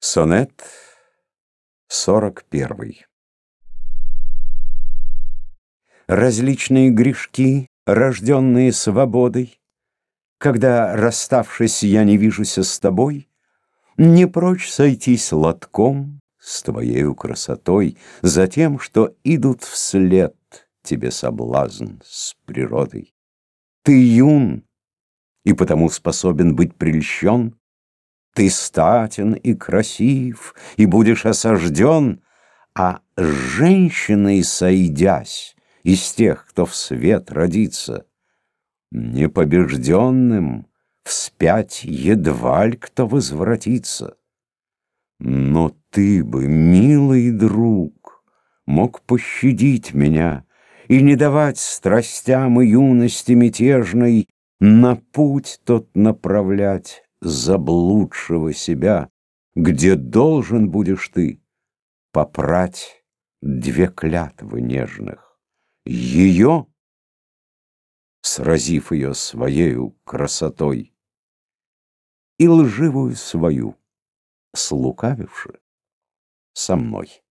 Сонет сорок первый Различные грешки, рожденные свободой, Когда, расставшись, я не вижуся с тобой, Не прочь сойтись лотком с твоею красотой, За тем, что идут вслед тебе соблазн с природой. Ты юн, и потому способен быть прельщен, ты статен и красив, и будешь осажден, А с женщиной сойдясь из тех, кто в свет родится, Непобежденным вспять едва ли кто возвратится. Но ты бы, милый друг, мог пощадить меня И не давать страстям и юности мятежной На путь тот направлять, заблудшего себя, где должен будешь ты попрать две клятвы нежных. Ее, сразив ее своею красотой, и лживую свою, слукавивши со мной.